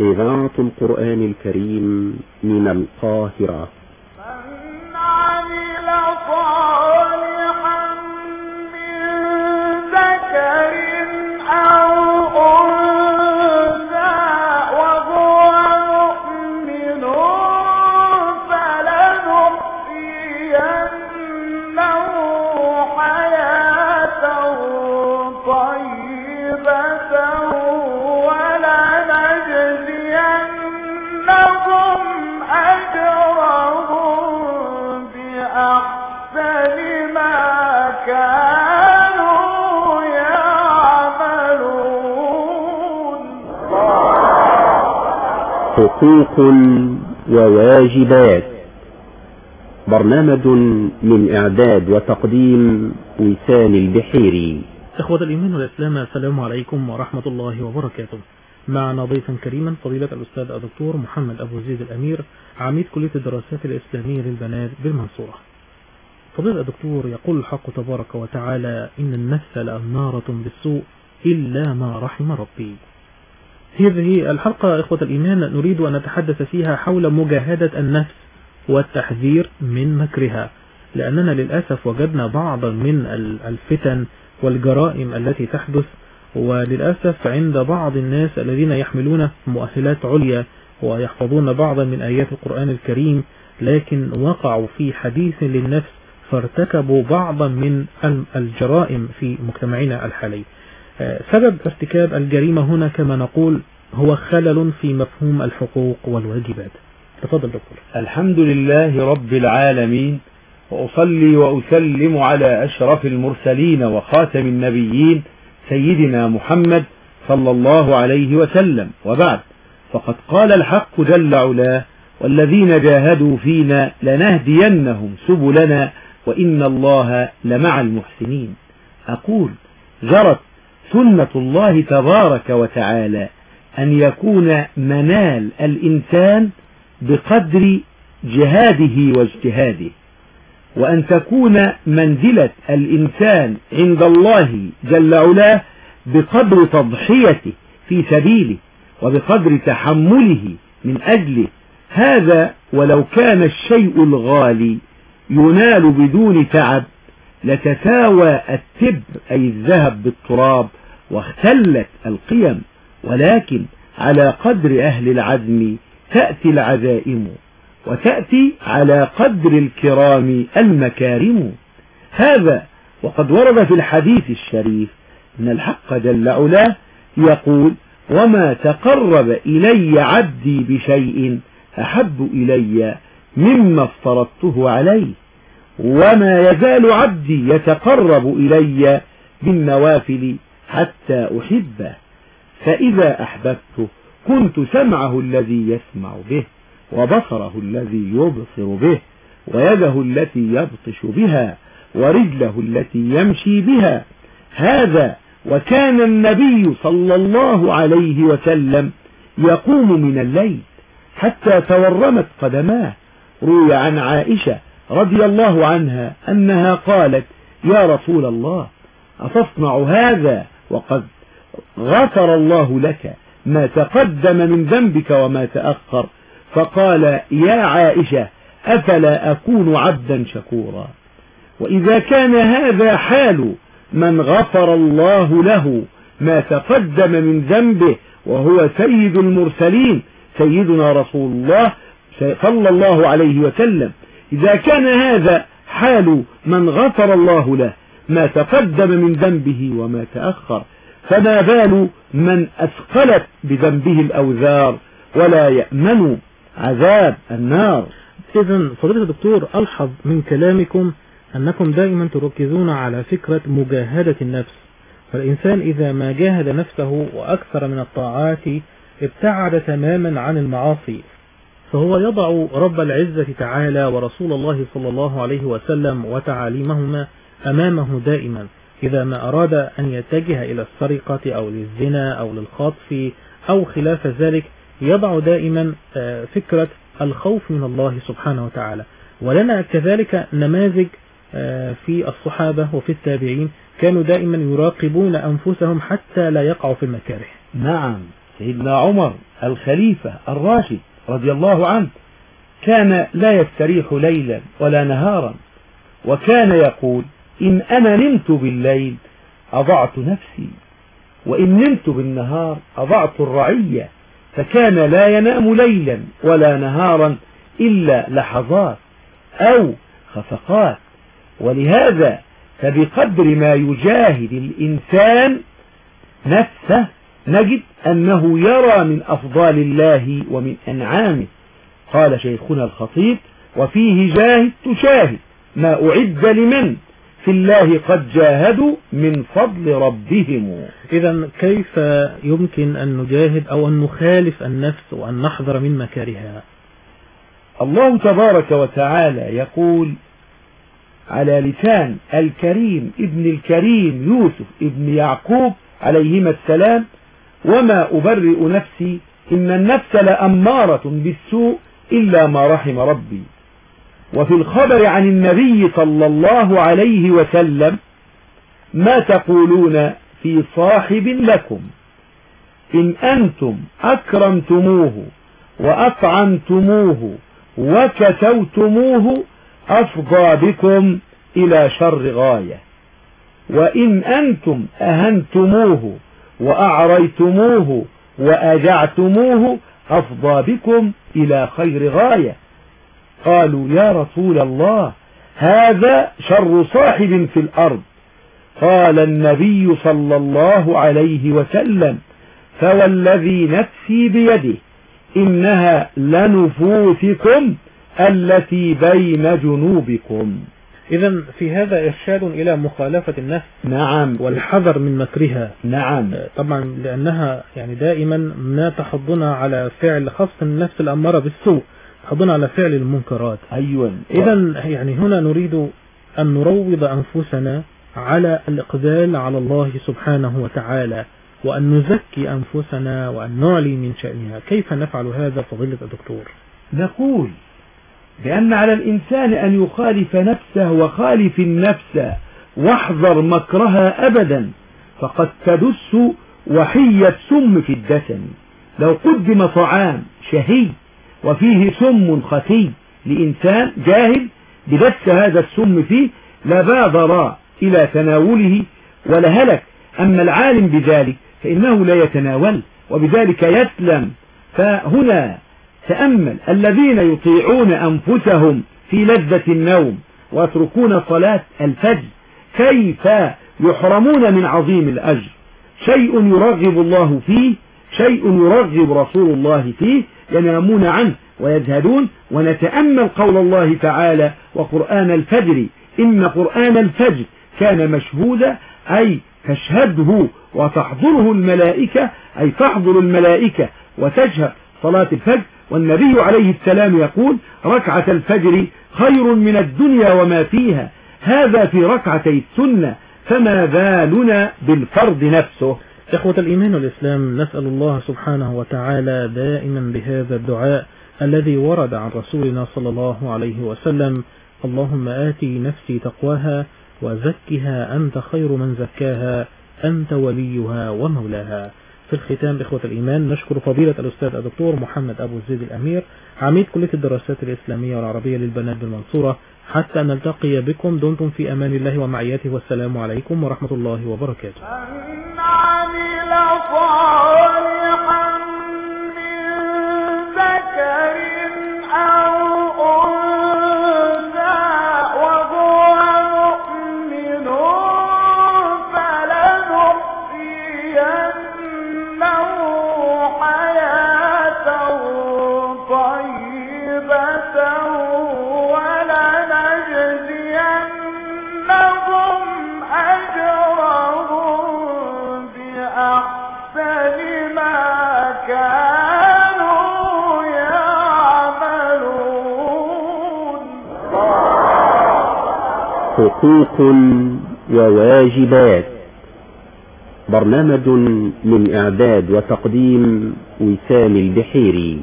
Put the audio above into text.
إذاعة القرآن الكريم من القاهرة. حقوق وواجبات. برنامج من إعداد وتقديم وسام البحيري. إخوة الإيمان والإسلام السلام عليكم ورحمة الله وبركاته. معنا ضيفا كريما فضيلة الأستاذ الدكتور محمد أبو زيد الأمير عميد كلية الدراسات الإسلامية للبنات بالمنصورة. فضيلة الدكتور يقول الحق تبارك وتعالى إن النفس لأمارة بالسوء إلا ما رحم ربي. هذه الحلقة إخوة الإيمان نريد أن نتحدث فيها حول مجاهدة النفس والتحذير من مكرها. لأننا للأسف وجدنا بعضا من الفتن والجرائم التي تحدث وللأسف عند بعض الناس الذين يحملون مؤهلات عليا ويحفظون بعضا من آيات القرآن الكريم لكن وقعوا في حديث للنفس فارتكبوا بعضا من الجرائم في مجتمعنا الحالي. سبب ارتكاب الجريمة هنا كما نقول هو خلل في مفهوم الحقوق والواجبات. تفضل دكتور. الحمد لله رب العالمين وأصلي وأسلم على أشرف المرسلين وخاتم النبيين سيدنا محمد صلى الله عليه وسلم. وبعد فقد قال الحق جل علاه والذين جاهدوا فينا لنهدينهم سبلنا وإن الله لمع المحسنين. أقول جرت سنة الله تبارك وتعالى أن يكون منال الإنسان بقدر جهاده واجتهاده وأن تكون منزلة الإنسان عند الله جل علاه بقدر تضحيته في سبيله وبقدر تحمله من أجله. هذا ولو كان الشيء الغالي ينال بدون تعب لتساوى التبر أي الذهب بالتراب واختلت القيم ولكن على قدر أهل العزم تأتي العزائم وتأتي على قدر الكرام المكارم. هذا وقد ورد في الحديث الشريف أن الحق جل علاه يقول وما تقرب إلي عبدي بشيء أحب إلي مما افترضته عليه وما يزال عبدي يتقرب إلي بالنوافل حتى أحبه. فإذا أحببته كنت سمعه الذي يسمع به وبصره الذي يبصر به ويده التي يبطش بها ورجله التي يمشي بها. هذا وكان النبي صلى الله عليه وسلم يقوم من الليل حتى تورمت قدماه. روي عن عائشة رضي الله عنها أنها قالت يا رسول الله أتصنع هذا وقد غفر الله لك ما تقدم من ذنبك وما تأخر فقال يا عائشة أفلا أكون عبدا شكورا؟ وإذا كان هذا حال من غفر الله له ما تقدم من ذنبه وهو سيد المرسلين سيدنا رسول الله صلى الله عليه وسلم إذا كان هذا حال من غفر الله له ما تقدم من ذنبه وما تأخر. فما بال من أثقلت بذنبه الأوزار ولا يأمن عذاب النار. إذا فضيلة الدكتور ألحظ من كلامكم أنكم دائما تركزون على فكرة مجاهدة النفس. فالإنسان إذا ما جاهد نفسه وأكثر من الطاعات ابتعد تماما عن المعاصي. فهو يضع رب العزة تعالى ورسول الله صلى الله عليه وسلم وتعاليمهما أمامه دائما إذا ما أراد أن يتجه إلى السرقة أو للزنا أو للخطف أو خلاف ذلك يضع دائما فكرة الخوف من الله سبحانه وتعالى. ولنا كذلك نماذج في الصحابة وفي التابعين كانوا دائما يراقبون أنفسهم حتى لا يقعوا في المكاره. نعم سيدنا عمر الخليفة الراشد رضي الله عنه كان لا يستريح ليلا ولا نهارا وكان يقول إن أنا نمت بالليل أضعت نفسي وإن نمت بالنهار أضعت الرعية فكان لا ينام ليلا ولا نهارا إلا لحظات أو خفقات. ولهذا فبقدر ما يجاهد الإنسان نفسه نجد أنه يرى من أفضال الله ومن أنعامه. قال شيخنا الخطيب وفيه جاهد تشاهد ما أعد لمن في الله قد جاهدوا من فضل ربهم. إذا كيف يمكن أن نجاهد أو أن نخالف النفس وأن نحذر من مكارهها الله تبارك وتعالى يقول على لسان الكريم ابن الكريم يوسف ابن يعقوب عليهما السلام وما أبرئ نفسي إن النفس لأمارة بالسوء إلا ما رحم ربي. وفي الخبر عن النبي صلى الله عليه وسلم ما تقولون في صاحب لكم. إن أنتم أكرمتموه وأطعمتموه وكسوتموه أفضى بكم إلى شر غاية. وإن أنتم أهنتموه وأعريتموه وأجعتموه أفضى بكم إلى خير غاية. قالوا يا رسول الله هذا شر صاحب في الأرض. قال النبي صلى الله عليه وسلم فوالذي نفسي بيده إنها لنفوسكم التي بين جنوبكم. إذا في هذا إرشاد إلى مخالفة النفس نعم. والحذر من مكرها. نعم. طبعا لأنها يعني دائما ما تحضنا على فعل خاصة النفس الأمارة بالسوء. تحضنا على فعل المنكرات. أيوة. إذا يعني هنا نريد أن نروض أنفسنا على الإقبال على الله سبحانه وتعالى وأن نزكي أنفسنا وأن نعلي من شأنها. كيف نفعل هذا فضيلة الدكتور؟ نقول بأن على الإنسان أن يخالف نفسه وخالف النفس واحذر مكرها أبدا فقد تدس وحية سم في الدسم. لو قدم طعام شهي وفيه سم خفي لإنسان جاهل بدس هذا السم فيه لبادر إلى تناوله ولهلك أما العالم بذلك فإنه لا يتناول وبذلك يسلم. فهنا تأمل الذين يطيعون أنفسهم في لذة النوم ويتركون صلاة الفجر كيف يحرمون من عظيم الأجر؟ شيء يرغب الله فيه شيء يرغب رسول الله فيه ينامون عنه ويجهدون ونتأمل قول الله تعالى وقرآن الفجر. إن قرآن الفجر كان مشهودا أي تشهده وتحضره الملائكة أي تحضر الملائكة وتشهد صلاة الفجر. والنبي عليه السلام يقول ركعة الفجر خير من الدنيا وما فيها. هذا في ركعتي السنة فما بالنا بالفرض نفسه. إخوة الإيمان والإسلام نسأل الله سبحانه وتعالى دائما بهذا الدعاء الذي ورد عن رسولنا صلى الله عليه وسلم اللهم آتي نفسي تقواها وزكها أنت خير من زكاها أنت وليها ومولاها. في الختام إخوة الإيمان نشكر فضيلة الأستاذ الدكتور محمد أبو زيد الأمير عميد كلية الدراسات الإسلامية والعربية للبنات بالمنصورة حتى نلتقي بكم دمتم في أمان الله ومعيته والسلام عليكم ورحمة الله وبركاته. صالحا من ذكر أو حقوق وواجبات برنامج من إعداد وتقديم وسام البحيري.